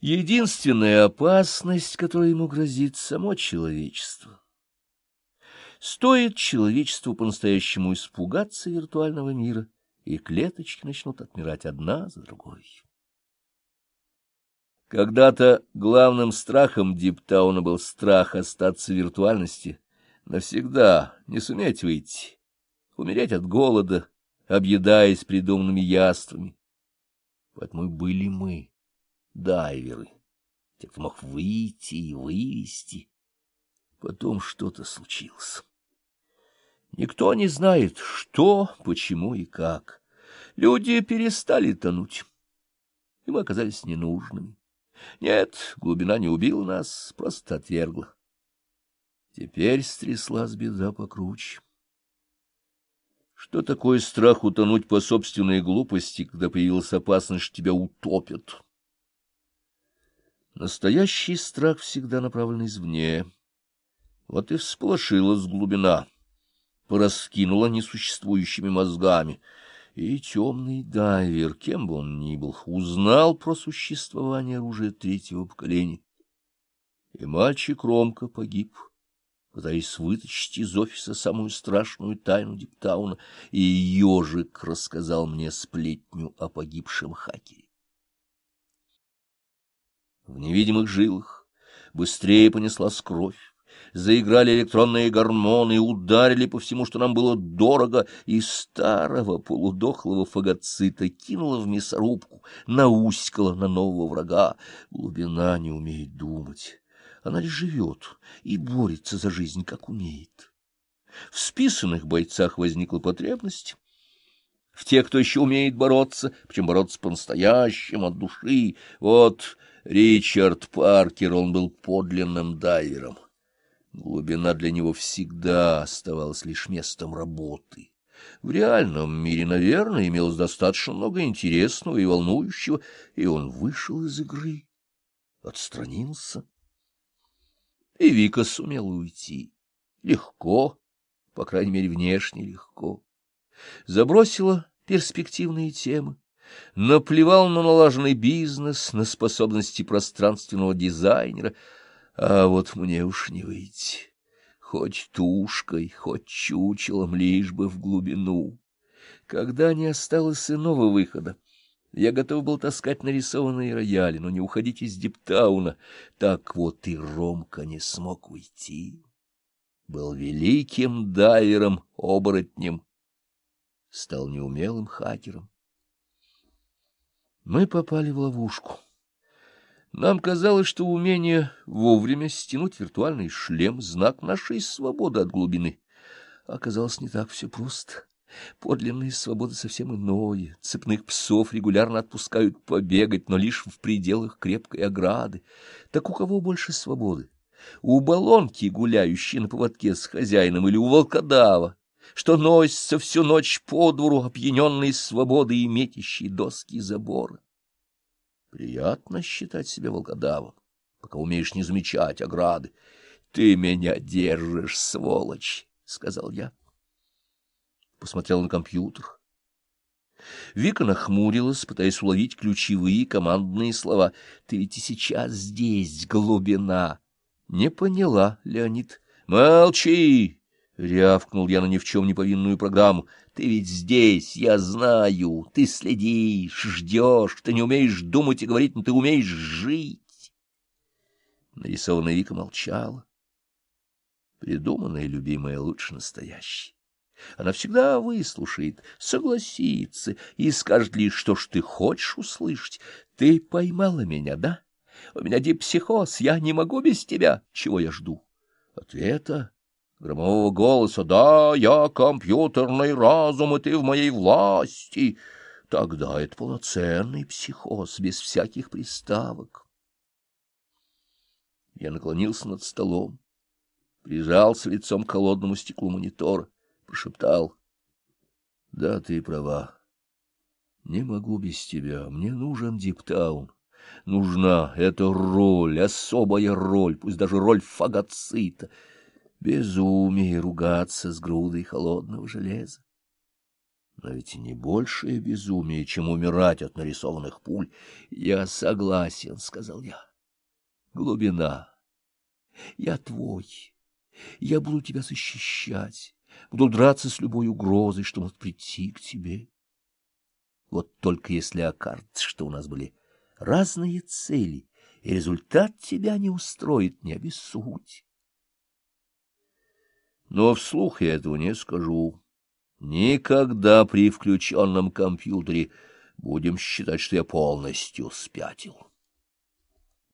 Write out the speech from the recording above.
Единственная опасность, которая ему грозит, — само человечество. Стоит человечеству по-настоящему испугаться виртуального мира, и клеточки начнут отмирать одна за другой. Когда-то главным страхом Диптауна был страх остаться в виртуальности, навсегда не суметь выйти, умереть от голода, объедаясь придуманными яствами. Поэтому были мы, дайверы, те, кто мог выйти и вывести. Потом что-то случилось. Никто не знает, что, почему и как. Люди перестали тонуть, и мы оказались ненужными. Нет, глубина не убила нас, просто отвергла. Теперь стряслась беда покруче. Что такое страх утонуть по собственной глупости, когда появилась опасность, что тебя утопят? Настоящий страх всегда направлен извне. Вот и всполошилась глубина, пораскинула несуществующими мозгами, и темный дайвер, кем бы он ни был, узнал про существование оружия третьего поколения. И мальчик Ромка погиб пытаясь вытащить из офиса самую страшную тайну Диптауна, и ежик рассказал мне сплетню о погибшем хакере. В невидимых жилах быстрее понеслась кровь, заиграли электронные гормоны, ударили по всему, что нам было дорого, и старого полудохлого фагоцита кинула в мясорубку, науськала на нового врага. Глубина не умеет думать она лишь живет и борется за жизнь, как умеет. В списанных бойцах возникла потребность в тех, кто еще умеет бороться, причем бороться по-настоящему, от души. Вот Ричард Паркер, он был подлинным дайвером. Глубина для него всегда оставалась лишь местом работы. В реальном мире, наверное, имелось достаточно много интересного и волнующего, и он вышел из игры, отстранился. И Вика сумела уйти. Легко, по крайней мере, внешне легко. Забросила перспективные темы, наплевал на налаженный бизнес, на способности пространственного дизайнера, а вот мне уж не выйти. Хоть тушкой, хоть чучелом, лишь бы в глубину. Когда не осталось иного выхода, я готов был таскать нарисованные рояли, но не уходить из Диптауна. Так вот и Ромка не смог уйти. Был великим дайвером-оборотнем, стал неумелым хакером. Мы попали в ловушку. Нам казалось, что умение вовремя стянуть виртуальный шлем — знак нашей свободы от глубины. Оказалось, не так все просто. Подлинная свобода совсем иное. Цепных псов регулярно отпускают побегать, но лишь в пределах крепкой ограды. Так у кого больше свободы? У баллонки, гуляющей на поводке с хозяином, или у волкодава, что носится всю ночь по двору, опьяненной свободой и метящей доски забора? Приятно считать себя волкодавом, пока умеешь не замечать ограды. — Ты меня держишь, сволочь, — сказал я посмотрел на компьютер. Вика нахмурилась, пытаясь уловить ключевые командные слова. — Ты ведь и сейчас здесь, глубина. — Не поняла, Леонид. — Молчи! — рявкнул я на ни в чем не повинную программу. — Ты ведь здесь, я знаю. Ты следишь, ждешь. Ты не умеешь думать и говорить, но ты умеешь жить. Нарисованная Вика молчала. Придуманная любимая лучше настоящей. Она всегда выслушает, согласится и скажет лишь, что ж ты хочешь услышать. Ты поймала меня, да? У меня дипсихоз, я не могу без тебя. Чего я жду? Ответа, громового голоса. Да, я компьютерный разум, и ты в моей власти. Тогда это полноценный психоз, без всяких приставок. Я наклонился над столом, прижался лицом к холодному стеклу монитора прошептал. — Да, ты права. Не могу без тебя. Мне нужен Диптаун. Нужна эта роль, особая роль, пусть даже роль фагоцита. Безумие ругаться с грудой холодного железа. Но ведь не большее безумие, чем умирать от нарисованных пуль. Я согласен, — сказал я. Глубина. Я твой. Я буду тебя защищать, буду драться с любой угрозой, что может прийти к тебе. Вот только если окажется, что у нас были разные цели, и результат тебя не устроит, не обессудь. Но вслух я этого не скажу. Никогда при включенном компьютере будем считать, что я полностью спятил.